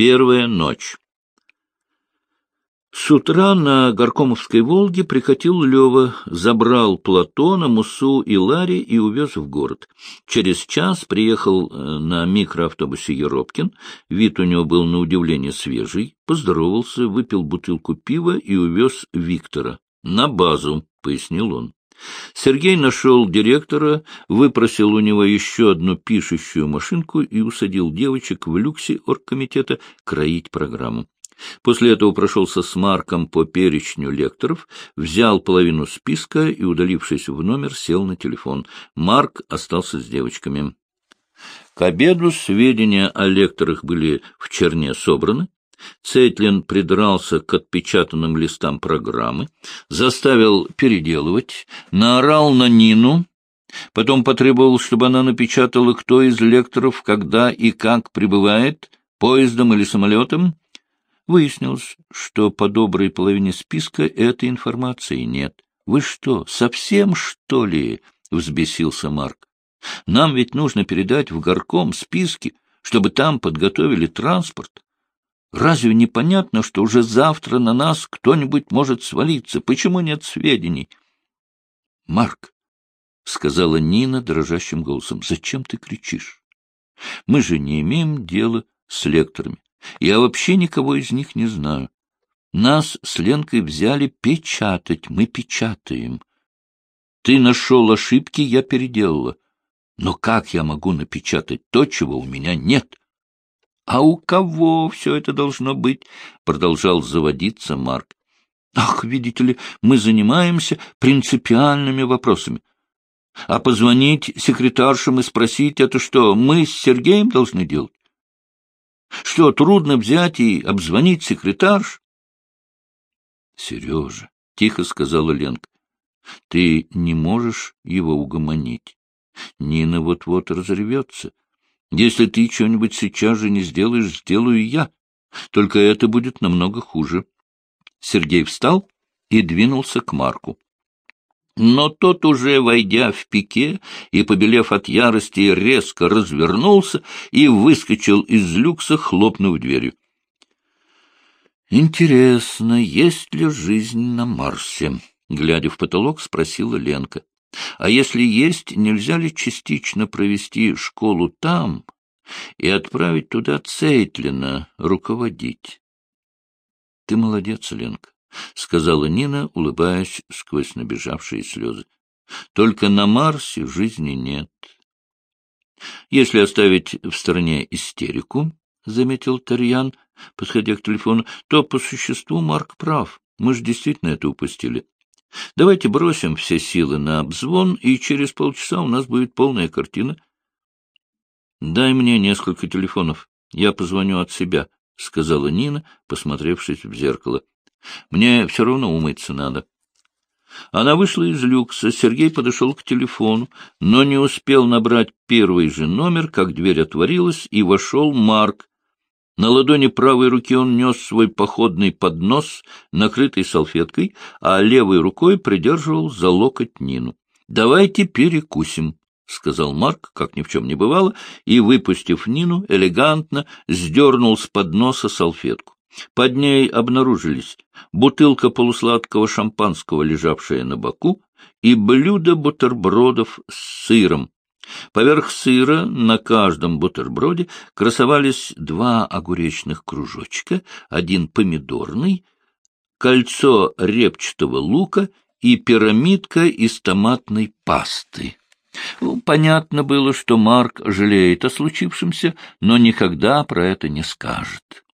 Первая ночь. С утра на Горкомовской «Волге» прикатил Лева, забрал Платона, Мусу и Ларри и увез в город. Через час приехал э, на микроавтобусе Еропкин. Вид у него был на удивление свежий. Поздоровался, выпил бутылку пива и увез Виктора. «На базу», — пояснил он. Сергей нашел директора, выпросил у него еще одну пишущую машинку и усадил девочек в люксе оргкомитета кроить программу. После этого прошелся с Марком по перечню лекторов, взял половину списка и, удалившись в номер, сел на телефон. Марк остался с девочками. К обеду сведения о лекторах были в черне собраны. Цейтлин придрался к отпечатанным листам программы, заставил переделывать, наорал на Нину, потом потребовал, чтобы она напечатала, кто из лекторов, когда и как прибывает, поездом или самолетом, Выяснилось, что по доброй половине списка этой информации нет. — Вы что, совсем, что ли? — взбесился Марк. — Нам ведь нужно передать в горком списки, чтобы там подготовили транспорт. Разве непонятно, что уже завтра на нас кто-нибудь может свалиться? Почему нет сведений? — Марк, — сказала Нина дрожащим голосом, — зачем ты кричишь? Мы же не имеем дела с лекторами. Я вообще никого из них не знаю. Нас с Ленкой взяли печатать, мы печатаем. Ты нашел ошибки, я переделала. Но как я могу напечатать то, чего у меня нет? — А у кого все это должно быть? — продолжал заводиться Марк. — Ах, видите ли, мы занимаемся принципиальными вопросами. А позвонить секретаршам и спросить, это что, мы с Сергеем должны делать? Что, трудно взять и обзвонить секретарш? — Сережа, — тихо сказала Ленка, — ты не можешь его угомонить. Нина вот-вот разревется. Если ты что-нибудь сейчас же не сделаешь, сделаю я. Только это будет намного хуже. Сергей встал и двинулся к Марку. Но тот уже, войдя в пике и, побелев от ярости, резко развернулся и выскочил из люкса, хлопнув дверью. «Интересно, есть ли жизнь на Марсе?» — глядя в потолок, спросила Ленка. «А если есть, нельзя ли частично провести школу там и отправить туда Цейтлина руководить?» «Ты молодец, Ленка. — сказала Нина, улыбаясь сквозь набежавшие слезы. — Только на Марсе жизни нет. — Если оставить в стороне истерику, — заметил Тарьян, подходя к телефону, — то по существу Марк прав. Мы же действительно это упустили. Давайте бросим все силы на обзвон, и через полчаса у нас будет полная картина. — Дай мне несколько телефонов. Я позвоню от себя, — сказала Нина, посмотревшись в зеркало. Мне все равно умыться надо. Она вышла из люкса, Сергей подошел к телефону, но не успел набрать первый же номер, как дверь отворилась, и вошел Марк. На ладони правой руки он нес свой походный поднос, накрытый салфеткой, а левой рукой придерживал за локоть Нину. — Давайте перекусим, — сказал Марк, как ни в чем не бывало, и, выпустив Нину, элегантно сдернул с подноса салфетку. Под ней обнаружились бутылка полусладкого шампанского, лежавшая на боку, и блюдо бутербродов с сыром. Поверх сыра на каждом бутерброде красовались два огуречных кружочка, один помидорный, кольцо репчатого лука и пирамидка из томатной пасты. Ну, понятно было, что Марк жалеет о случившемся, но никогда про это не скажет.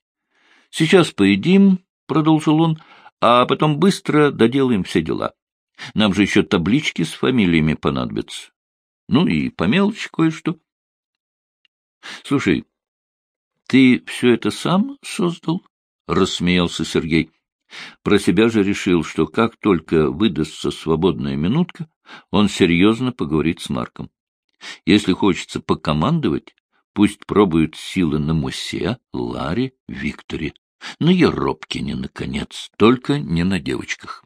— Сейчас поедим, — продолжил он, — а потом быстро доделаем все дела. Нам же еще таблички с фамилиями понадобятся. Ну и по мелочи кое-что. — Слушай, ты все это сам создал? — рассмеялся Сергей. Про себя же решил, что как только выдастся свободная минутка, он серьезно поговорит с Марком. Если хочется покомандовать, Пусть пробуют силы на Мусе, Ларе, Викторе, на Еропкине, наконец, только не на девочках.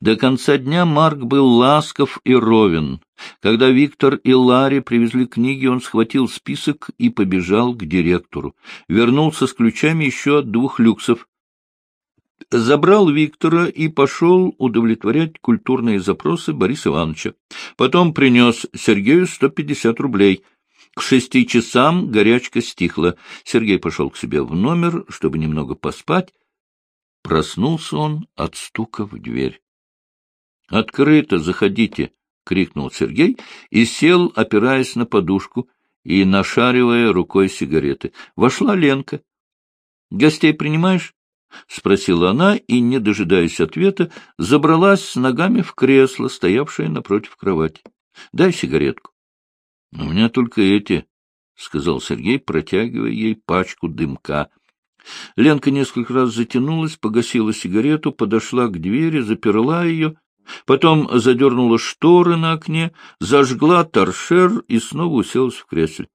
До конца дня Марк был ласков и ровен. Когда Виктор и Ларри привезли книги, он схватил список и побежал к директору. Вернулся с ключами еще от двух люксов. Забрал Виктора и пошел удовлетворять культурные запросы Бориса Ивановича. Потом принес Сергею сто пятьдесят рублей. К шести часам горячка стихла. Сергей пошел к себе в номер, чтобы немного поспать. Проснулся он от стука в дверь. — Открыто, заходите! — крикнул Сергей и сел, опираясь на подушку и нашаривая рукой сигареты. Вошла Ленка. — Гостей принимаешь? — спросила она и, не дожидаясь ответа, забралась с ногами в кресло, стоявшее напротив кровати. — Дай сигаретку. — У меня только эти, — сказал Сергей, протягивая ей пачку дымка. Ленка несколько раз затянулась, погасила сигарету, подошла к двери, заперла ее, потом задернула шторы на окне, зажгла торшер и снова уселась в кресле.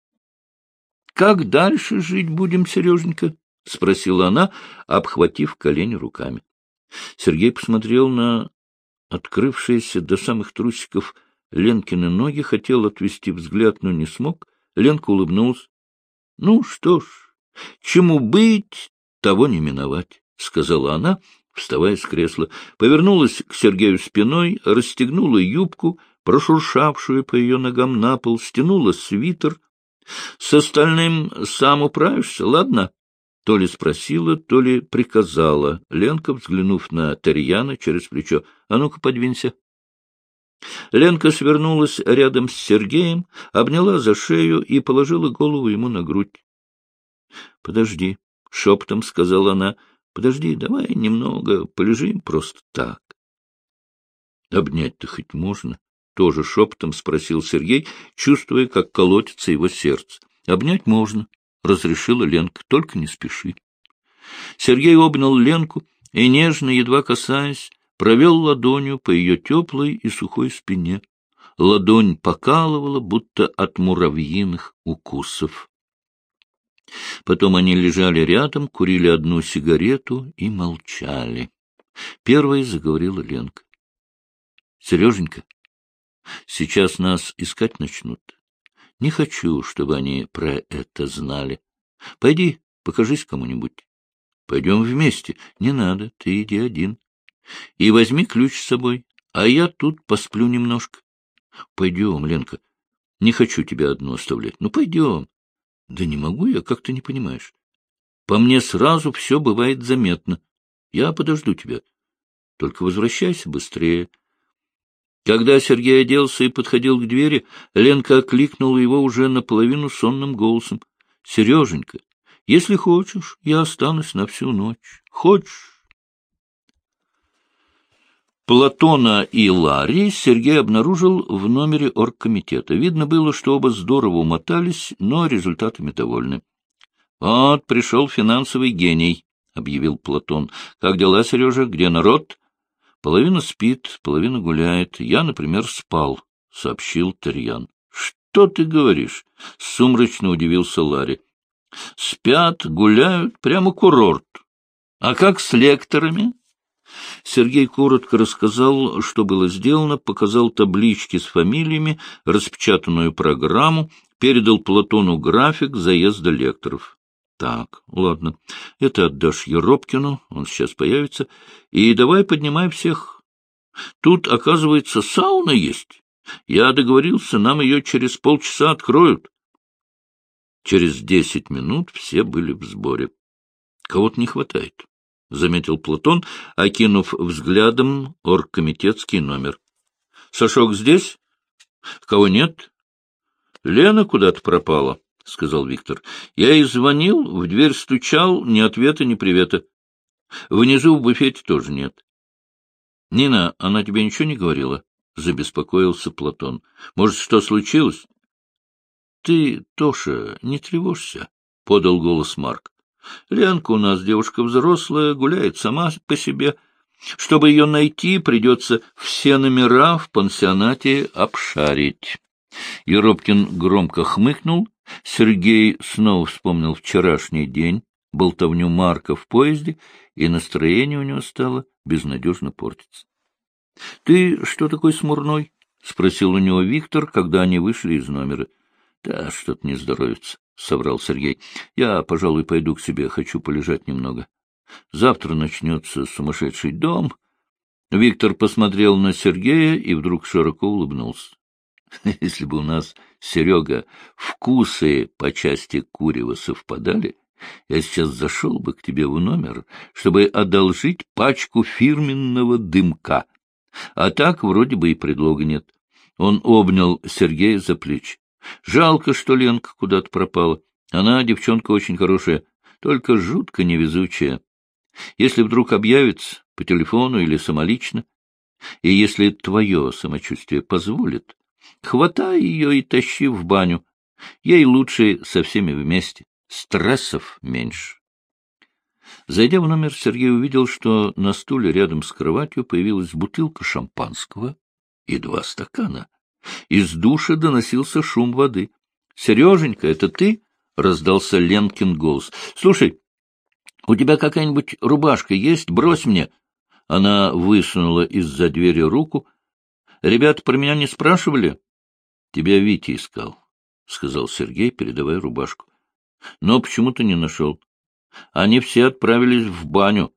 — Как дальше жить будем, Сереженька? — спросила она, обхватив колени руками. Сергей посмотрел на открывшиеся до самых трусиков Ленкины ноги, хотел отвести взгляд, но не смог. Ленка улыбнулась. — Ну что ж, чему быть, того не миновать, — сказала она, вставая с кресла. Повернулась к Сергею спиной, расстегнула юбку, прошуршавшую по ее ногам на пол, стянула свитер. — С остальным сам управишься, ладно? То ли спросила, то ли приказала Ленка, взглянув на Тарьяна через плечо. — А ну-ка, подвинься. Ленка свернулась рядом с Сергеем, обняла за шею и положила голову ему на грудь. — Подожди, — шепотом сказала она, — подожди, давай немного полежим просто так. — Обнять-то хоть можно? — тоже шепотом спросил Сергей, чувствуя, как колотится его сердце. — Обнять можно, — разрешила Ленка, — только не спеши. Сергей обнял Ленку и, нежно, едва касаясь, провел ладонью по ее теплой и сухой спине. Ладонь покалывала, будто от муравьиных укусов. Потом они лежали рядом, курили одну сигарету и молчали. Первой заговорила Ленка. — Сереженька, сейчас нас искать начнут. Не хочу, чтобы они про это знали. Пойди, покажись кому-нибудь. Пойдем вместе. Не надо, ты иди один. И возьми ключ с собой, а я тут посплю немножко. Пойдем, Ленка. Не хочу тебя одну оставлять. Ну, пойдем. Да не могу я, как ты не понимаешь. По мне сразу все бывает заметно. Я подожду тебя. Только возвращайся быстрее. Когда Сергей оделся и подходил к двери, Ленка окликнула его уже наполовину сонным голосом. — Сереженька, если хочешь, я останусь на всю ночь. Хочешь? Платона и Ларри Сергей обнаружил в номере оргкомитета. Видно было, что оба здорово умотались, но результатами довольны. — Вот пришел финансовый гений, — объявил Платон. — Как дела, Сережа? Где народ? — Половина спит, половина гуляет. Я, например, спал, — сообщил Тарьян. — Что ты говоришь? — сумрачно удивился Ларри. — Спят, гуляют, прямо курорт. — А как с лекторами? — Сергей коротко рассказал, что было сделано, показал таблички с фамилиями, распечатанную программу, передал Платону график заезда лекторов. Так, ладно, это отдашь Еропкину, он сейчас появится, и давай поднимай всех. Тут, оказывается, сауна есть. Я договорился, нам ее через полчаса откроют. Через десять минут все были в сборе. Кого-то не хватает. — заметил Платон, окинув взглядом оргкомитетский номер. — Сашок здесь? — Кого нет? — Лена куда-то пропала, — сказал Виктор. — Я ей звонил, в дверь стучал, ни ответа, ни привета. Внизу в буфете тоже нет. — Нина, она тебе ничего не говорила? — забеспокоился Платон. — Может, что случилось? — Ты, Тоша, не тревожься, — подал голос Марк. Ленка у нас девушка взрослая, гуляет сама по себе. Чтобы ее найти, придется все номера в пансионате обшарить. Еропкин громко хмыкнул. Сергей снова вспомнил вчерашний день, болтовню Марка в поезде, и настроение у него стало безнадежно портиться. — Ты что такой смурной? — спросил у него Виктор, когда они вышли из номера. — Да, что-то не здоровится, — соврал Сергей. — Я, пожалуй, пойду к себе, хочу полежать немного. Завтра начнется сумасшедший дом. Виктор посмотрел на Сергея и вдруг широко улыбнулся. — Если бы у нас, Серега, вкусы по части курева совпадали, я сейчас зашел бы к тебе в номер, чтобы одолжить пачку фирменного дымка. А так вроде бы и предлога нет. Он обнял Сергея за плечи. Жалко, что Ленка куда-то пропала. Она девчонка очень хорошая, только жутко невезучая. Если вдруг объявится по телефону или самолично, и если твое самочувствие позволит, хватай ее и тащи в баню. Ей лучше со всеми вместе, стрессов меньше. Зайдя в номер, Сергей увидел, что на стуле рядом с кроватью появилась бутылка шампанского и два стакана. Из душа доносился шум воды. — Сереженька, это ты? — раздался Ленкин голос. — Слушай, у тебя какая-нибудь рубашка есть? Брось мне. Она высунула из-за двери руку. — Ребята про меня не спрашивали? — Тебя Витя искал, — сказал Сергей, передавая рубашку. — Но почему-то не нашел. Они все отправились в баню.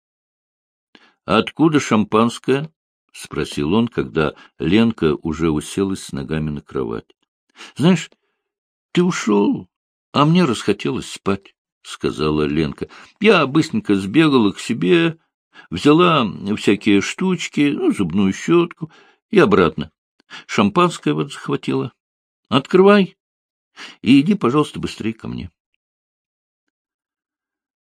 — Откуда шампанское? — спросил он, когда Ленка уже уселась с ногами на кровать. — Знаешь, ты ушел, а мне расхотелось спать, — сказала Ленка. Я быстренько сбегала к себе, взяла всякие штучки, ну, зубную щетку и обратно. Шампанское вот захватила. Открывай и иди, пожалуйста, быстрее ко мне.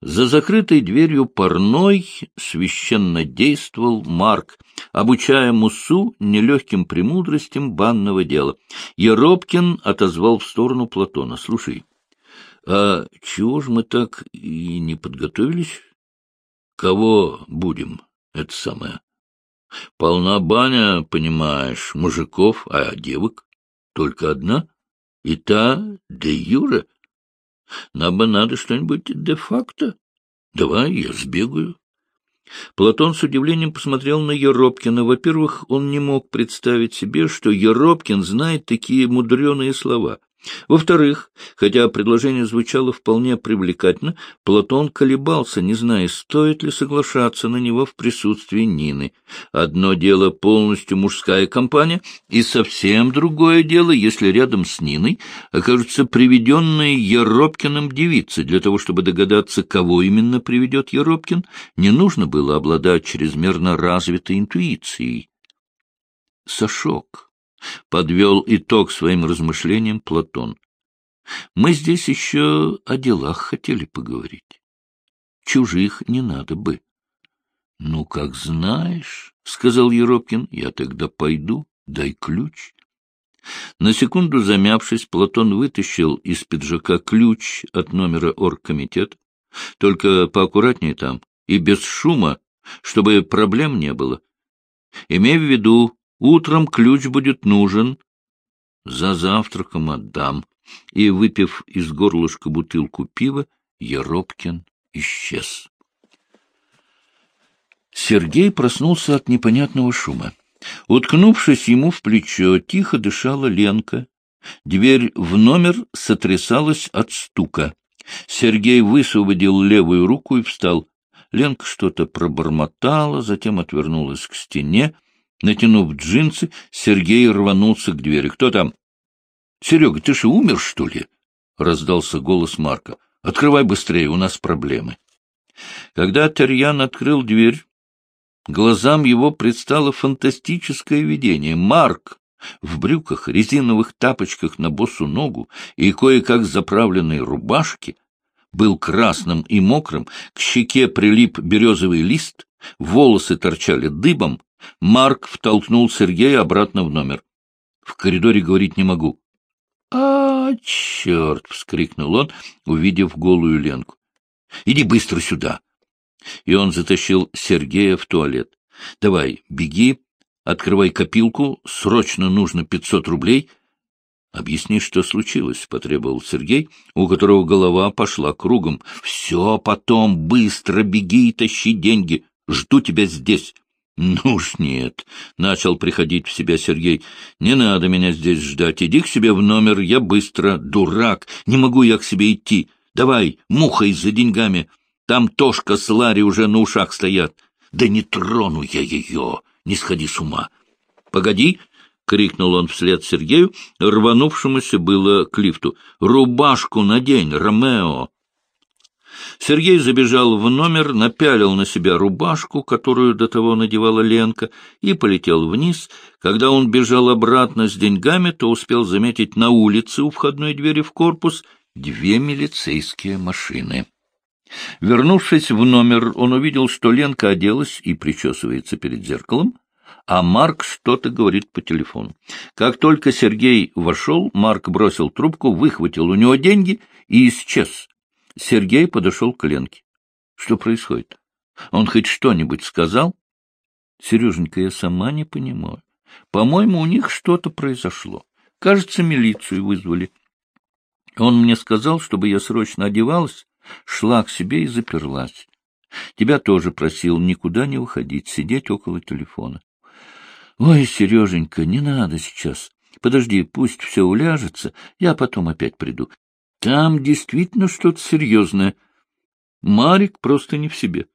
За закрытой дверью парной священно действовал Марк, обучая Мусу нелегким премудростям банного дела. Еропкин отозвал в сторону Платона. — Слушай, а чего ж мы так и не подготовились? Кого будем, это самое? Полна баня, понимаешь, мужиков, а девок только одна, и та де юре. Нам бы надо что-нибудь де-факто. Давай, я сбегаю. Платон с удивлением посмотрел на Еропкина. Во-первых, он не мог представить себе, что Еропкин знает такие мудреные слова. Во-вторых, хотя предложение звучало вполне привлекательно, Платон колебался, не зная, стоит ли соглашаться на него в присутствии Нины. Одно дело полностью мужская компания, и совсем другое дело, если рядом с Ниной окажутся приведенные Еропкиным девицы. Для того, чтобы догадаться, кого именно приведет Еропкин, не нужно было обладать чрезмерно развитой интуицией. Сашок Подвел итог своим размышлениям Платон. Мы здесь еще о делах хотели поговорить. Чужих не надо бы. — Ну, как знаешь, — сказал Еропкин, — я тогда пойду, дай ключ. На секунду замявшись, Платон вытащил из пиджака ключ от номера оргкомитета. Только поаккуратнее там и без шума, чтобы проблем не было. Имей в виду, Утром ключ будет нужен. За завтраком отдам. И, выпив из горлышка бутылку пива, Еропкин исчез. Сергей проснулся от непонятного шума. Уткнувшись ему в плечо, тихо дышала Ленка. Дверь в номер сотрясалась от стука. Сергей высвободил левую руку и встал. Ленка что-то пробормотала, затем отвернулась к стене. Натянув джинсы, Сергей рванулся к двери. — Кто там? — Серега, ты же умер, что ли? — раздался голос Марка. — Открывай быстрее, у нас проблемы. Когда Терьян открыл дверь, глазам его предстало фантастическое видение. Марк в брюках, резиновых тапочках на босу ногу и кое-как заправленной рубашке был красным и мокрым, к щеке прилип березовый лист, волосы торчали дыбом, Марк втолкнул Сергея обратно в номер. В коридоре говорить не могу. — А, черт! — вскрикнул он, увидев голую Ленку. — Иди быстро сюда! И он затащил Сергея в туалет. — Давай, беги, открывай копилку, срочно нужно пятьсот рублей. — Объясни, что случилось, — потребовал Сергей, у которого голова пошла кругом. — Все потом, быстро беги и тащи деньги. Жду тебя здесь. Ну уж нет, — начал приходить в себя Сергей. — Не надо меня здесь ждать. Иди к себе в номер, я быстро. Дурак, не могу я к себе идти. Давай, мухой за деньгами. Там Тошка с Ларри уже на ушах стоят. Да не трону я ее, не сходи с ума. — Погоди, — крикнул он вслед Сергею, рванувшемуся было к лифту. — Рубашку надень, Ромео! Сергей забежал в номер, напялил на себя рубашку, которую до того надевала Ленка, и полетел вниз. Когда он бежал обратно с деньгами, то успел заметить на улице у входной двери в корпус две милицейские машины. Вернувшись в номер, он увидел, что Ленка оделась и причесывается перед зеркалом, а Марк что-то говорит по телефону. Как только Сергей вошел, Марк бросил трубку, выхватил у него деньги и исчез. Сергей подошел к Ленке. — Что происходит? Он хоть что-нибудь сказал? — Сереженька, я сама не понимаю. По-моему, у них что-то произошло. Кажется, милицию вызвали. Он мне сказал, чтобы я срочно одевалась, шла к себе и заперлась. Тебя тоже просил никуда не уходить, сидеть около телефона. Ой, Сереженька, не надо сейчас. Подожди, пусть все уляжется, я потом опять приду. Там действительно что-то серьезное. Марик просто не в себе.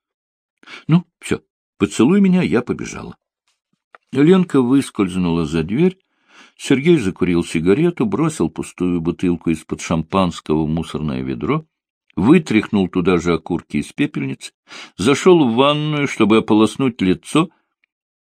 Ну, все, поцелуй меня, я побежала. Ленка выскользнула за дверь. Сергей закурил сигарету, бросил пустую бутылку из-под шампанского в мусорное ведро, вытряхнул туда же окурки из пепельницы, зашел в ванную, чтобы ополоснуть лицо.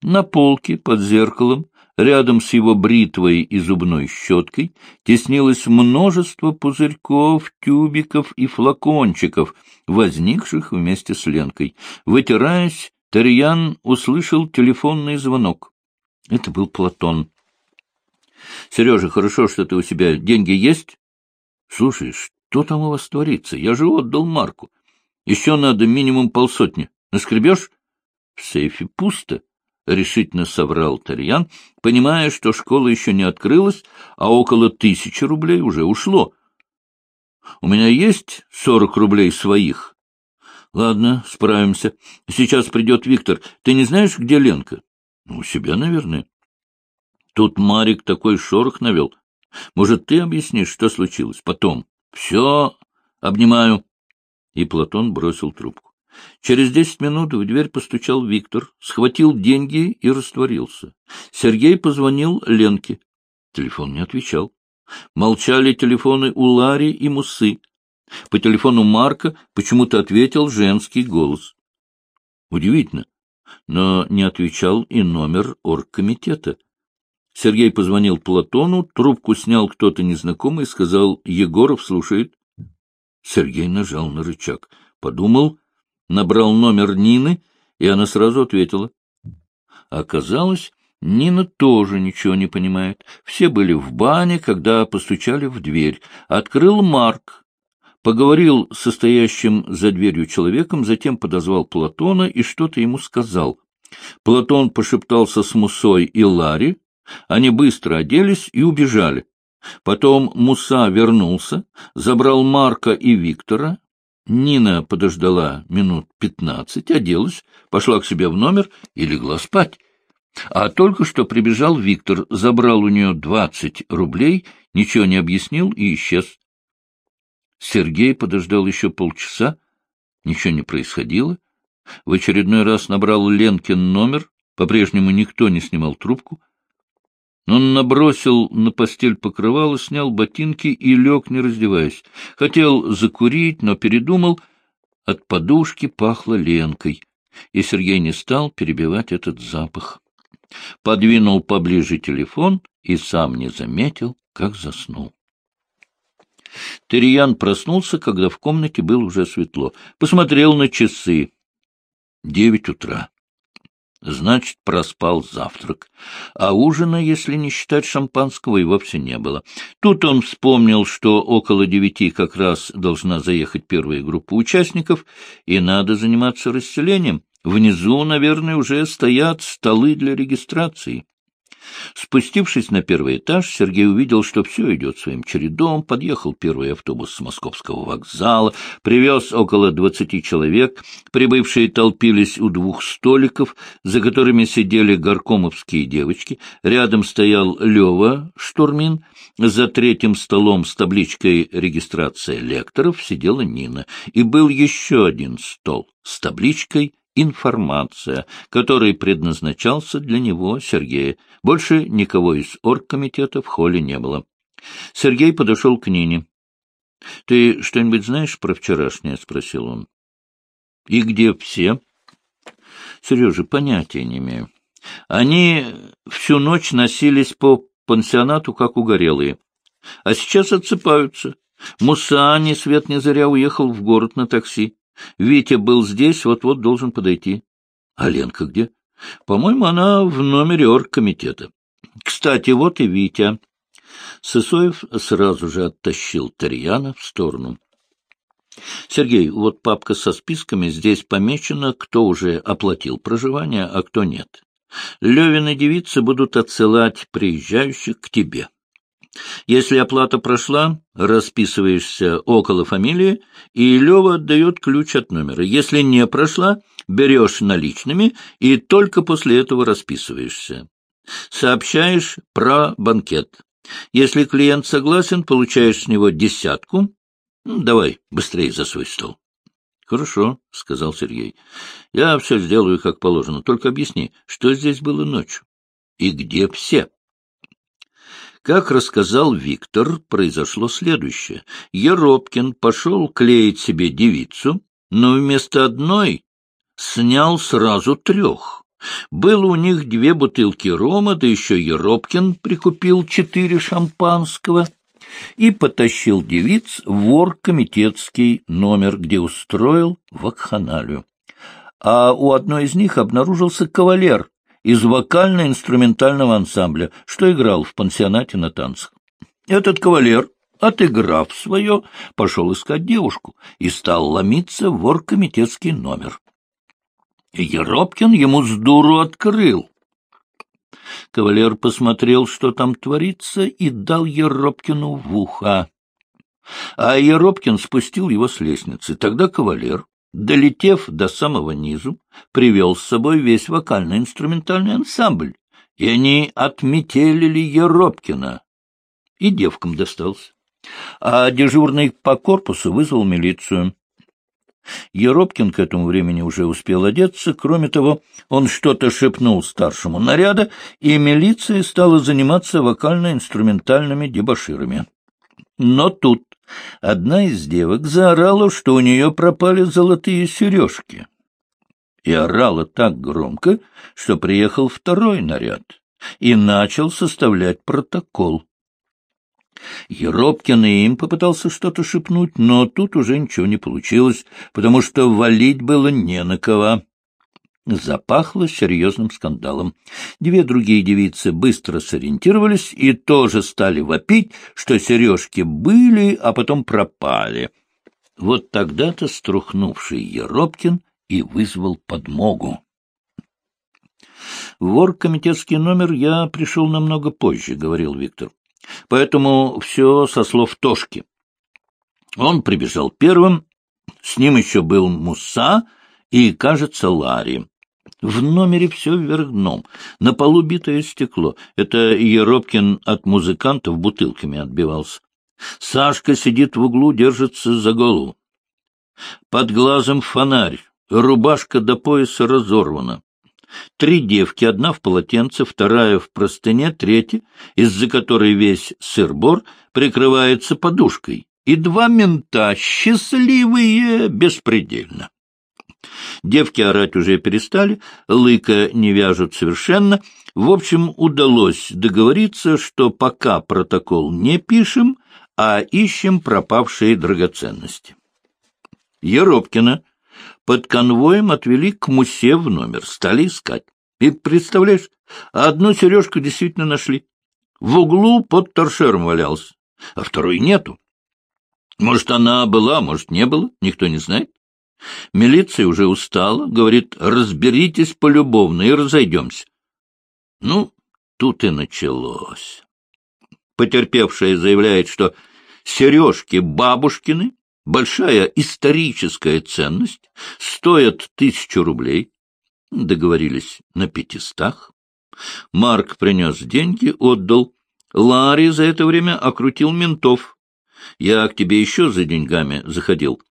На полке под зеркалом Рядом с его бритвой и зубной щеткой теснилось множество пузырьков, тюбиков и флакончиков, возникших вместе с Ленкой. Вытираясь, Тарьян услышал телефонный звонок. Это был Платон. — Сережа, хорошо, что ты у себя. Деньги есть? — Слушай, что там у вас творится? Я же отдал Марку. Еще надо минимум полсотни. Наскребешь? В сейфе пусто. — решительно соврал Тарьян, понимая, что школа еще не открылась, а около тысячи рублей уже ушло. — У меня есть сорок рублей своих. — Ладно, справимся. Сейчас придет Виктор. Ты не знаешь, где Ленка? — У себя, наверное. Тут Марик такой шорох навел. Может, ты объяснишь, что случилось? Потом. Все, обнимаю. И Платон бросил трубку. Через десять минут в дверь постучал Виктор, схватил деньги и растворился. Сергей позвонил Ленке. Телефон не отвечал. Молчали телефоны у Лари и Мусы. По телефону Марка почему-то ответил женский голос. Удивительно, но не отвечал и номер оргкомитета. Сергей позвонил Платону, трубку снял кто-то незнакомый и сказал «Егоров слушает». Сергей нажал на рычаг, подумал набрал номер Нины, и она сразу ответила. Оказалось, Нина тоже ничего не понимает. Все были в бане, когда постучали в дверь. Открыл Марк, поговорил с состоящим за дверью человеком, затем подозвал Платона и что-то ему сказал. Платон пошептался с Мусой и Ларри, они быстро оделись и убежали. Потом Муса вернулся, забрал Марка и Виктора, Нина подождала минут пятнадцать, оделась, пошла к себе в номер и легла спать. А только что прибежал Виктор, забрал у нее двадцать рублей, ничего не объяснил и исчез. Сергей подождал еще полчаса, ничего не происходило. В очередной раз набрал Ленкин номер, по-прежнему никто не снимал трубку. Он набросил на постель покрывало, снял ботинки и лег, не раздеваясь. Хотел закурить, но передумал. От подушки пахло ленкой, и Сергей не стал перебивать этот запах. Подвинул поближе телефон и сам не заметил, как заснул. Терьян проснулся, когда в комнате было уже светло. Посмотрел на часы. Девять утра. Значит, проспал завтрак. А ужина, если не считать шампанского, и вовсе не было. Тут он вспомнил, что около девяти как раз должна заехать первая группа участников, и надо заниматься расселением. Внизу, наверное, уже стоят столы для регистрации. Спустившись на первый этаж, Сергей увидел, что все идет своим чередом, подъехал первый автобус с московского вокзала, привез около двадцати человек, прибывшие толпились у двух столиков, за которыми сидели горкомовские девочки, рядом стоял Лева Штурмин, за третьим столом с табличкой «Регистрация лекторов» сидела Нина, и был еще один стол с табличкой информация, который предназначался для него, Сергея. Больше никого из оргкомитета в холле не было. Сергей подошел к Нине. — Ты что-нибудь знаешь про вчерашнее? — спросил он. — И где все? — Сережа, понятия не имею. Они всю ночь носились по пансионату, как угорелые. А сейчас отсыпаются. Муса ни свет ни заря уехал в город на такси. Витя был здесь, вот-вот должен подойти. А Ленка где? По-моему, она в номере оргкомитета. Кстати, вот и Витя. Сысоев сразу же оттащил Тарьяна в сторону. Сергей, вот папка со списками, здесь помечено, кто уже оплатил проживание, а кто нет. Левины девицы будут отсылать приезжающих к тебе. Если оплата прошла, расписываешься около фамилии, и Лева отдает ключ от номера. Если не прошла, берешь наличными и только после этого расписываешься. Сообщаешь про банкет. Если клиент согласен, получаешь с него десятку. Ну, давай быстрее за свой стол. — Хорошо, — сказал Сергей. — Я все сделаю как положено. Только объясни, что здесь было ночью? И где все? Как рассказал Виктор, произошло следующее. Еропкин пошел клеить себе девицу, но вместо одной снял сразу трех. Было у них две бутылки рома, да еще Еропкин прикупил четыре шампанского и потащил девиц в вор-комитетский номер, где устроил вакханалию. А у одной из них обнаружился кавалер, из вокально-инструментального ансамбля, что играл в пансионате на танцах. Этот кавалер, отыграв свое, пошел искать девушку и стал ломиться в оргкомитетский номер. Еропкин ему с дуру открыл. Кавалер посмотрел, что там творится, и дал Еропкину в ухо. А Еропкин спустил его с лестницы. Тогда кавалер долетев до самого низу, привел с собой весь вокально-инструментальный ансамбль, и они отметелили Еропкина. И девкам достался. А дежурный по корпусу вызвал милицию. Еропкин к этому времени уже успел одеться. Кроме того, он что-то шепнул старшему наряда, и милиция стала заниматься вокально-инструментальными дебоширами. Но тут одна из девок заорала, что у нее пропали золотые сережки. И орала так громко, что приехал второй наряд и начал составлять протокол. Еропкин и им попытался что-то шепнуть, но тут уже ничего не получилось, потому что валить было не на кого запахло серьезным скандалом. Две другие девицы быстро сориентировались и тоже стали вопить, что сережки были, а потом пропали. Вот тогда-то струхнувший Еропкин и вызвал подмогу. В оргкомитетский номер я пришел намного позже, — говорил Виктор. Поэтому все со слов Тошки. Он прибежал первым, с ним еще был Муса и, кажется, Ларри. В номере все вверх дном. На полу битое стекло. Это Еропкин от музыкантов бутылками отбивался. Сашка сидит в углу, держится за голову. Под глазом фонарь, рубашка до пояса разорвана. Три девки, одна в полотенце, вторая в простыне, третья, из-за которой весь сыр-бор прикрывается подушкой, и два мента, счастливые беспредельно. Девки орать уже перестали, лыка не вяжут совершенно. В общем, удалось договориться, что пока протокол не пишем, а ищем пропавшие драгоценности. Еропкина под конвоем отвели к Мусе в номер, стали искать. И, представляешь, одну сережку действительно нашли. В углу под торшером валялся, а второй нету. Может, она была, может, не было, никто не знает. Милиция уже устала, говорит, разберитесь полюбовно и разойдемся. Ну, тут и началось. Потерпевшая заявляет, что сережки бабушкины, большая историческая ценность, стоят тысячу рублей. Договорились на пятистах. Марк принес деньги, отдал. Ларри за это время окрутил ментов. Я к тебе еще за деньгами заходил.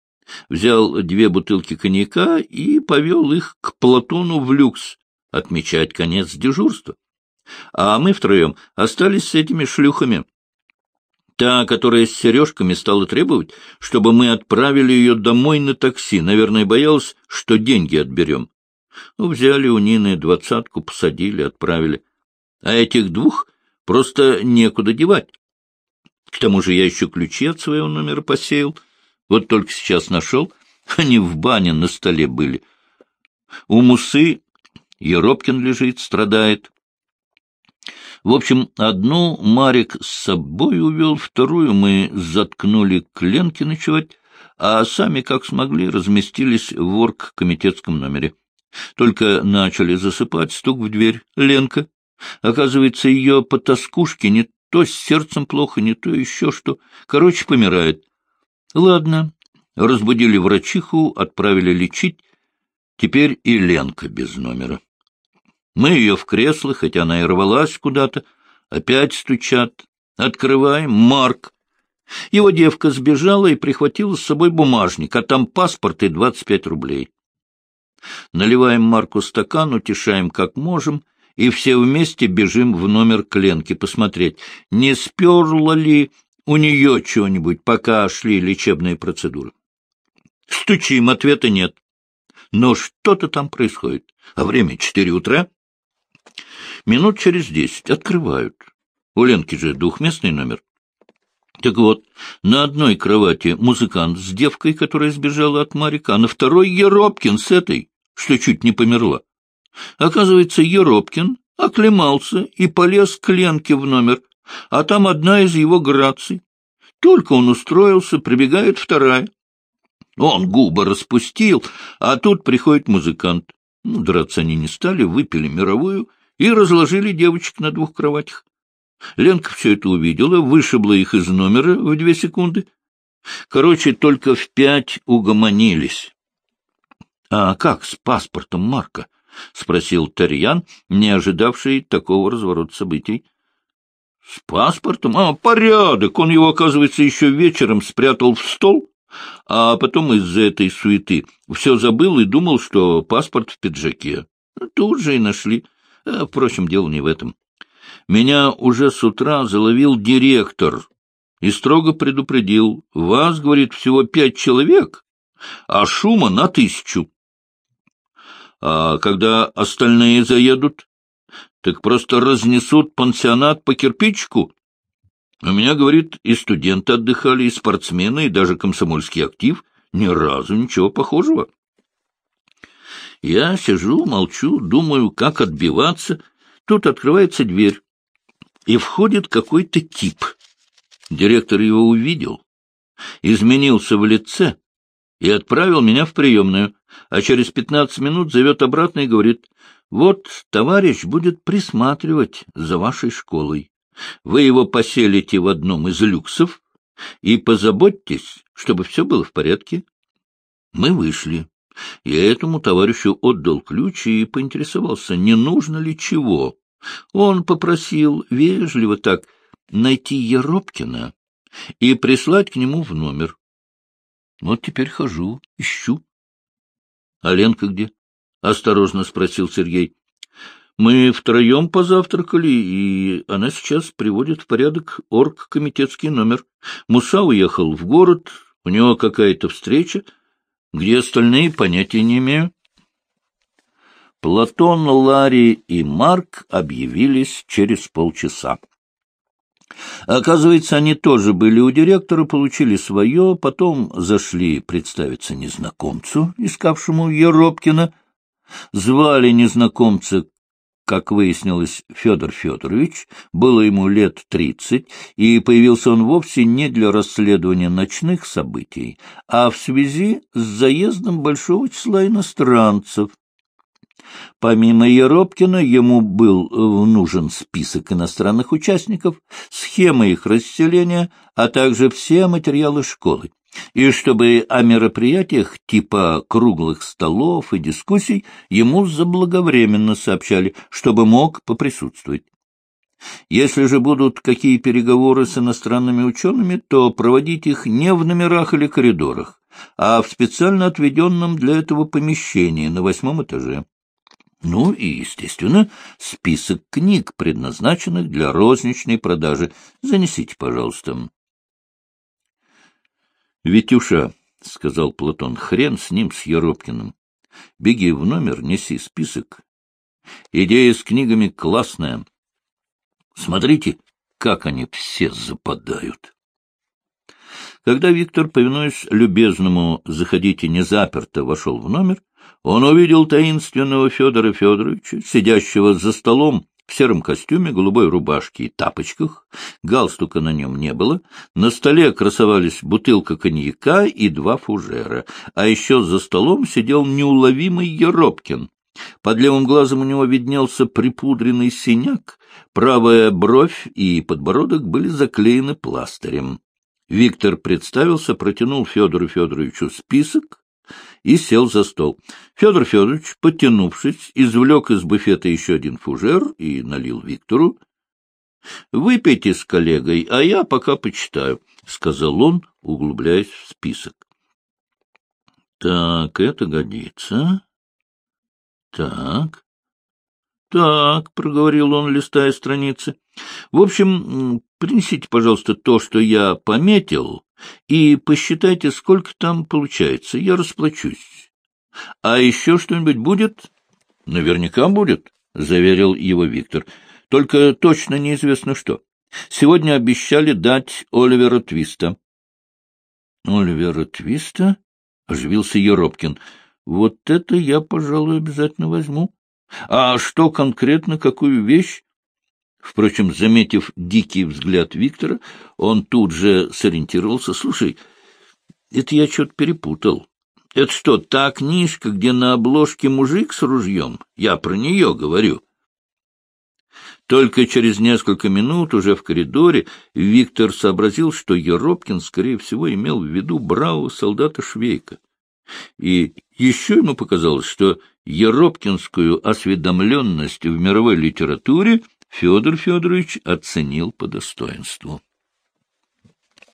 Взял две бутылки коньяка и повел их к Платону в люкс отмечать конец дежурства. А мы втроем остались с этими шлюхами. Та, которая с сережками, стала требовать, чтобы мы отправили ее домой на такси. Наверное, боялась, что деньги отберем. Ну, взяли у Нины двадцатку, посадили, отправили. А этих двух просто некуда девать. К тому же я еще ключи от своего номера посеял. Вот только сейчас нашел. Они в бане на столе были. У Мусы Еропкин лежит, страдает. В общем, одну Марик с собой увел, вторую мы заткнули к Ленке ночевать, а сами, как смогли, разместились в оргкомитетском номере. Только начали засыпать, стук в дверь. Ленка. Оказывается, ее по тоскушке не то с сердцем плохо, не то еще что. Короче, помирает. Ладно. Разбудили врачиху, отправили лечить. Теперь и Ленка без номера. Мы ее в кресло, хотя она и рвалась куда-то. Опять стучат. Открываем. Марк. Его девка сбежала и прихватила с собой бумажник, а там паспорт и двадцать пять рублей. Наливаем Марку стакан, утешаем как можем, и все вместе бежим в номер Кленки посмотреть, не сперла ли у нее что-нибудь, пока шли лечебные процедуры. Стучим, ответа нет. Но что-то там происходит. А время четыре утра. Минут через десять открывают. У Ленки же двухместный номер. Так вот, на одной кровати музыкант с девкой, которая сбежала от Марика, а на второй Еропкин с этой, что чуть не померла. Оказывается, Еропкин оклемался и полез к Ленке в номер, а там одна из его граций. Только он устроился, прибегает вторая. Он губы распустил, а тут приходит музыкант. Ну, драться они не стали, выпили мировую и разложили девочек на двух кроватях. Ленка все это увидела, вышибла их из номера в две секунды. Короче, только в пять угомонились. — А как с паспортом Марка? — спросил Тарьян, не ожидавший такого разворота событий. — С паспортом? А, порядок! Он его, оказывается, еще вечером спрятал в стол, а потом из-за этой суеты все забыл и думал, что паспорт в пиджаке. Тут же и нашли. А, впрочем, дело не в этом. Меня уже с утра заловил директор и строго предупредил. Вас, говорит, всего пять человек, а шума на тысячу. А когда остальные заедут, так просто разнесут пансионат по кирпичику. У меня, говорит, и студенты отдыхали, и спортсмены, и даже комсомольский актив. Ни разу ничего похожего. Я сижу, молчу, думаю, как отбиваться. Тут открывается дверь, и входит какой-то тип. Директор его увидел, изменился в лице и отправил меня в приемную, а через пятнадцать минут зовет обратно и говорит, «Вот товарищ будет присматривать за вашей школой. Вы его поселите в одном из люксов и позаботьтесь, чтобы все было в порядке». Мы вышли. Я этому товарищу отдал ключ и поинтересовался, не нужно ли чего. Он попросил вежливо так найти Еропкина и прислать к нему в номер. Вот теперь хожу, ищу. — А Ленка где? — осторожно спросил Сергей. — Мы втроем позавтракали, и она сейчас приводит в порядок оргкомитетский номер. Муса уехал в город, у него какая-то встреча. Где остальные, понятия не имею. Платон, Ларри и Марк объявились через полчаса. Оказывается, они тоже были у директора, получили свое, потом зашли представиться незнакомцу, искавшему Еропкина. Звали незнакомца, как выяснилось, Федор Федорович, было ему лет тридцать, и появился он вовсе не для расследования ночных событий, а в связи с заездом большого числа иностранцев, Помимо Еропкина, ему был нужен список иностранных участников, схема их расселения, а также все материалы школы. И чтобы о мероприятиях типа круглых столов и дискуссий ему заблаговременно сообщали, чтобы мог поприсутствовать. Если же будут какие переговоры с иностранными учеными, то проводить их не в номерах или коридорах, а в специально отведенном для этого помещении на восьмом этаже. Ну и, естественно, список книг, предназначенных для розничной продажи. Занесите, пожалуйста. — Витюша, — сказал Платон, — хрен с ним, с Еропкиным. Беги в номер, неси список. Идея с книгами классная. Смотрите, как они все западают. Когда Виктор, повинуясь любезному «заходите не заперто», вошел в номер, он увидел таинственного Федора Федоровича, сидящего за столом в сером костюме, голубой рубашке и тапочках, галстука на нем не было, на столе красовались бутылка коньяка и два фужера, а еще за столом сидел неуловимый Еропкин. Под левым глазом у него виднелся припудренный синяк, правая бровь и подбородок были заклеены пластырем. Виктор представился, протянул Федору Федоровичу список и сел за стол. Федор Федорович, потянувшись, извлек из буфета еще один фужер и налил Виктору. — Выпейте с коллегой, а я пока почитаю, — сказал он, углубляясь в список. — Так, это годится. Так. Так, — проговорил он, листая страницы. — В общем, принесите, пожалуйста, то, что я пометил, и посчитайте, сколько там получается. Я расплачусь. — А еще что-нибудь будет? — Наверняка будет, — заверил его Виктор. — Только точно неизвестно что. Сегодня обещали дать Оливера Твиста. — Оливера Твиста? — оживился Еропкин. — Вот это я, пожалуй, обязательно возьму. А что конкретно, какую вещь? Впрочем, заметив дикий взгляд Виктора, он тут же сориентировался. — Слушай, это я что-то перепутал. Это что, та книжка, где на обложке мужик с ружьем? Я про нее говорю. Только через несколько минут, уже в коридоре, Виктор сообразил, что Еропкин, скорее всего, имел в виду бравого солдата Швейка. И еще ему показалось, что Еропкинскую осведомленность в мировой литературе Федор Федорович оценил по достоинству.